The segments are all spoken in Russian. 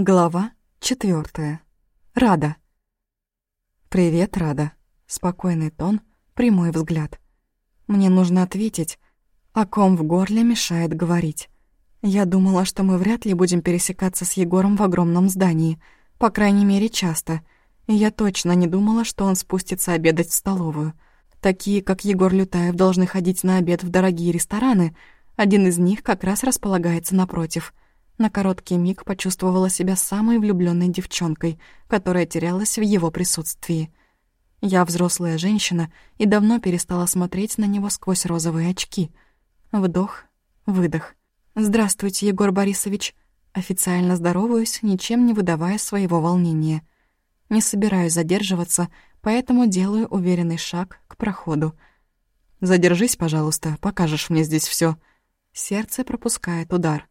Глава четвертая. Рада. «Привет, Рада». Спокойный тон, прямой взгляд. Мне нужно ответить, о ком в горле мешает говорить. Я думала, что мы вряд ли будем пересекаться с Егором в огромном здании, по крайней мере, часто. И я точно не думала, что он спустится обедать в столовую. Такие, как Егор Лютаев, должны ходить на обед в дорогие рестораны. Один из них как раз располагается напротив — на короткий миг почувствовала себя самой влюбленной девчонкой, которая терялась в его присутствии. Я взрослая женщина и давно перестала смотреть на него сквозь розовые очки. Вдох, выдох. «Здравствуйте, Егор Борисович». Официально здороваюсь, ничем не выдавая своего волнения. Не собираюсь задерживаться, поэтому делаю уверенный шаг к проходу. «Задержись, пожалуйста, покажешь мне здесь все. Сердце пропускает удар.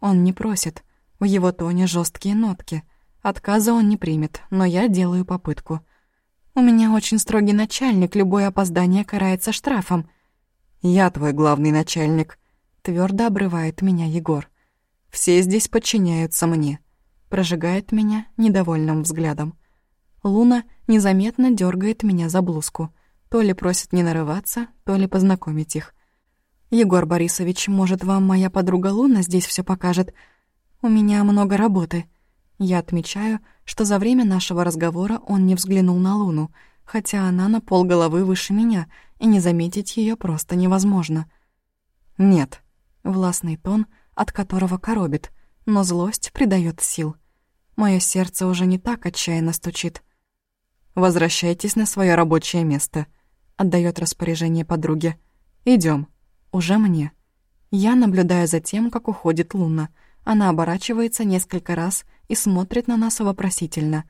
Он не просит. В его тоне жесткие нотки. Отказа он не примет, но я делаю попытку. У меня очень строгий начальник, любое опоздание карается штрафом. Я твой главный начальник. Твердо обрывает меня Егор. Все здесь подчиняются мне. Прожигает меня недовольным взглядом. Луна незаметно дергает меня за блузку. То ли просит не нарываться, то ли познакомить их. «Егор Борисович, может, вам моя подруга Луна здесь все покажет? У меня много работы». Я отмечаю, что за время нашего разговора он не взглянул на Луну, хотя она на полголовы выше меня, и не заметить ее просто невозможно. «Нет», — властный тон, от которого коробит, но злость придает сил. Мое сердце уже не так отчаянно стучит. «Возвращайтесь на свое рабочее место», — отдает распоряжение подруге. Идем. Уже мне. Я наблюдаю за тем, как уходит Луна. Она оборачивается несколько раз и смотрит на нас вопросительно.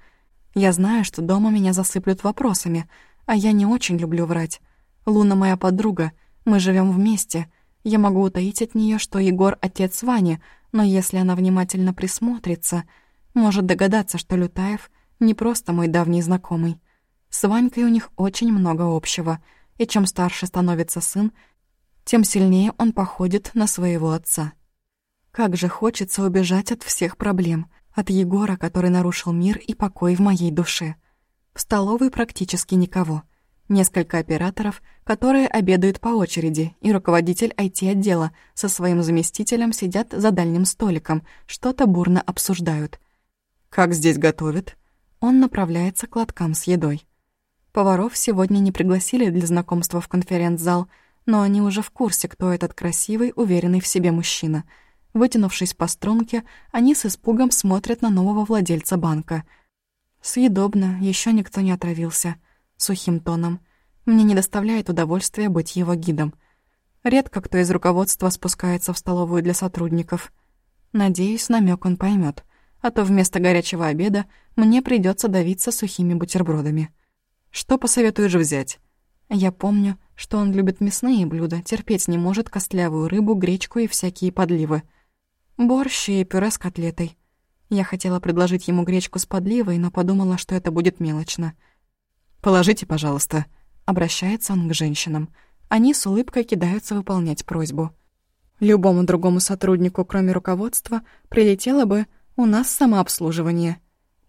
Я знаю, что дома меня засыплют вопросами, а я не очень люблю врать. Луна моя подруга, мы живем вместе. Я могу утаить от нее, что Егор — отец Вани, но если она внимательно присмотрится, может догадаться, что Лютаев не просто мой давний знакомый. С Ванькой у них очень много общего, и чем старше становится сын, тем сильнее он походит на своего отца. Как же хочется убежать от всех проблем, от Егора, который нарушил мир и покой в моей душе. В столовой практически никого. Несколько операторов, которые обедают по очереди, и руководитель IT-отдела со своим заместителем сидят за дальним столиком, что-то бурно обсуждают. «Как здесь готовят?» Он направляется к лоткам с едой. Поваров сегодня не пригласили для знакомства в конференц-зал — но они уже в курсе, кто этот красивый, уверенный в себе мужчина. Вытянувшись по струнке, они с испугом смотрят на нового владельца банка. «Съедобно, еще никто не отравился», — сухим тоном. «Мне не доставляет удовольствия быть его гидом. Редко кто из руководства спускается в столовую для сотрудников. Надеюсь, намек он поймет, а то вместо горячего обеда мне придется давиться сухими бутербродами. Что посоветуешь взять?» Я помню, что он любит мясные блюда, терпеть не может костлявую рыбу, гречку и всякие подливы. Борщ и пюре с котлетой. Я хотела предложить ему гречку с подливой, но подумала, что это будет мелочно. «Положите, пожалуйста», — обращается он к женщинам. Они с улыбкой кидаются выполнять просьбу. Любому другому сотруднику, кроме руководства, прилетело бы «у нас самообслуживание».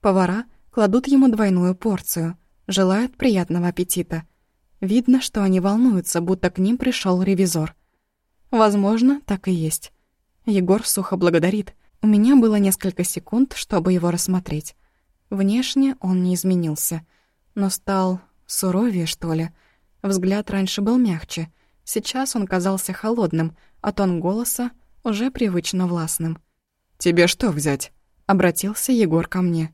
Повара кладут ему двойную порцию, желают приятного аппетита — Видно, что они волнуются, будто к ним пришел ревизор. Возможно, так и есть. Егор сухо благодарит. У меня было несколько секунд, чтобы его рассмотреть. Внешне он не изменился, но стал суровее, что ли. Взгляд раньше был мягче. Сейчас он казался холодным, а тон голоса уже привычно властным. «Тебе что взять?» — обратился Егор ко мне.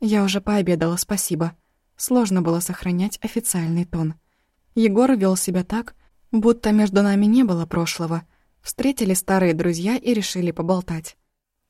Я уже пообедала, спасибо. Сложно было сохранять официальный тон. Егор вел себя так, будто между нами не было прошлого. Встретили старые друзья и решили поболтать.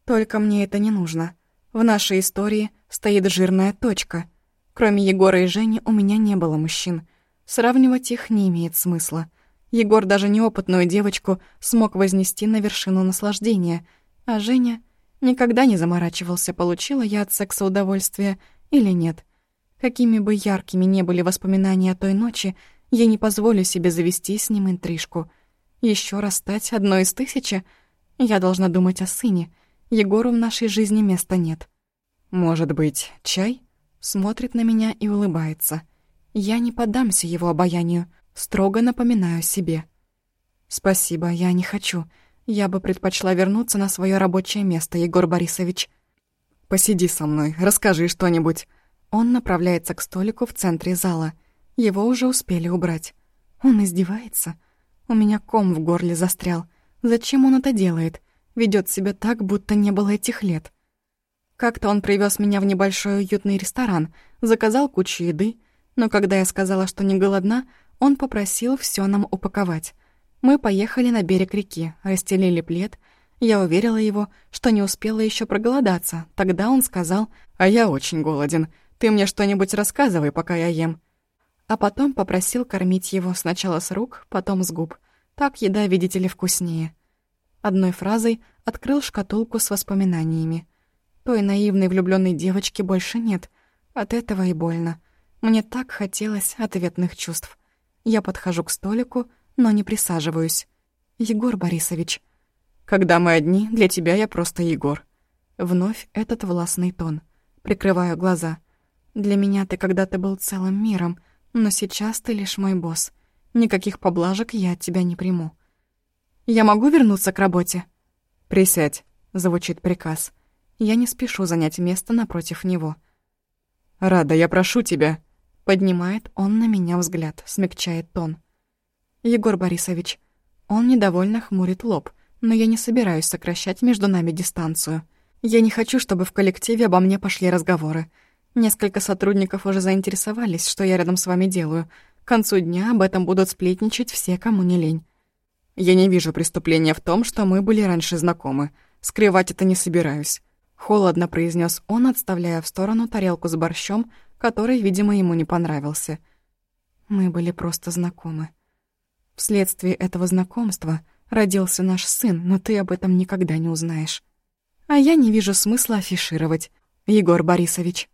Только мне это не нужно. В нашей истории стоит жирная точка. Кроме Егора и Жени у меня не было мужчин. Сравнивать их не имеет смысла. Егор даже неопытную девочку смог вознести на вершину наслаждения, а Женя никогда не заморачивался, получила я от секса удовольствие или нет. Какими бы яркими не были воспоминания о той ночи, я не позволю себе завести с ним интрижку. Еще раз стать одной из тысячи? Я должна думать о сыне. Егору в нашей жизни места нет. «Может быть, чай?» Смотрит на меня и улыбается. Я не поддамся его обаянию, строго напоминаю себе. «Спасибо, я не хочу. Я бы предпочла вернуться на свое рабочее место, Егор Борисович». «Посиди со мной, расскажи что-нибудь». Он направляется к столику в центре зала. Его уже успели убрать. Он издевается. У меня ком в горле застрял. Зачем он это делает? Ведет себя так, будто не было этих лет. Как-то он привез меня в небольшой уютный ресторан, заказал кучу еды, но когда я сказала, что не голодна, он попросил все нам упаковать. Мы поехали на берег реки, расстелили плед. Я уверила его, что не успела еще проголодаться. Тогда он сказал, «А я очень голоден. Ты мне что-нибудь рассказывай, пока я ем». А потом попросил кормить его сначала с рук, потом с губ. Так еда, видите ли, вкуснее. Одной фразой открыл шкатулку с воспоминаниями. Той наивной влюбленной девочки больше нет. От этого и больно. Мне так хотелось ответных чувств. Я подхожу к столику, но не присаживаюсь. «Егор Борисович». «Когда мы одни, для тебя я просто Егор». Вновь этот властный тон. Прикрываю глаза. «Для меня ты когда-то был целым миром, но сейчас ты лишь мой босс. Никаких поблажек я от тебя не приму». «Я могу вернуться к работе?» «Присядь», — звучит приказ. Я не спешу занять место напротив него. «Рада, я прошу тебя», Поднимает он на меня взгляд, смягчает тон. «Егор Борисович». Он недовольно хмурит лоб, но я не собираюсь сокращать между нами дистанцию. Я не хочу, чтобы в коллективе обо мне пошли разговоры. Несколько сотрудников уже заинтересовались, что я рядом с вами делаю. К концу дня об этом будут сплетничать все, кому не лень. Я не вижу преступления в том, что мы были раньше знакомы. Скрывать это не собираюсь. Холодно произнес он, отставляя в сторону тарелку с борщом, который, видимо, ему не понравился. Мы были просто знакомы. Вследствие этого знакомства родился наш сын, но ты об этом никогда не узнаешь. А я не вижу смысла афишировать, Егор Борисович.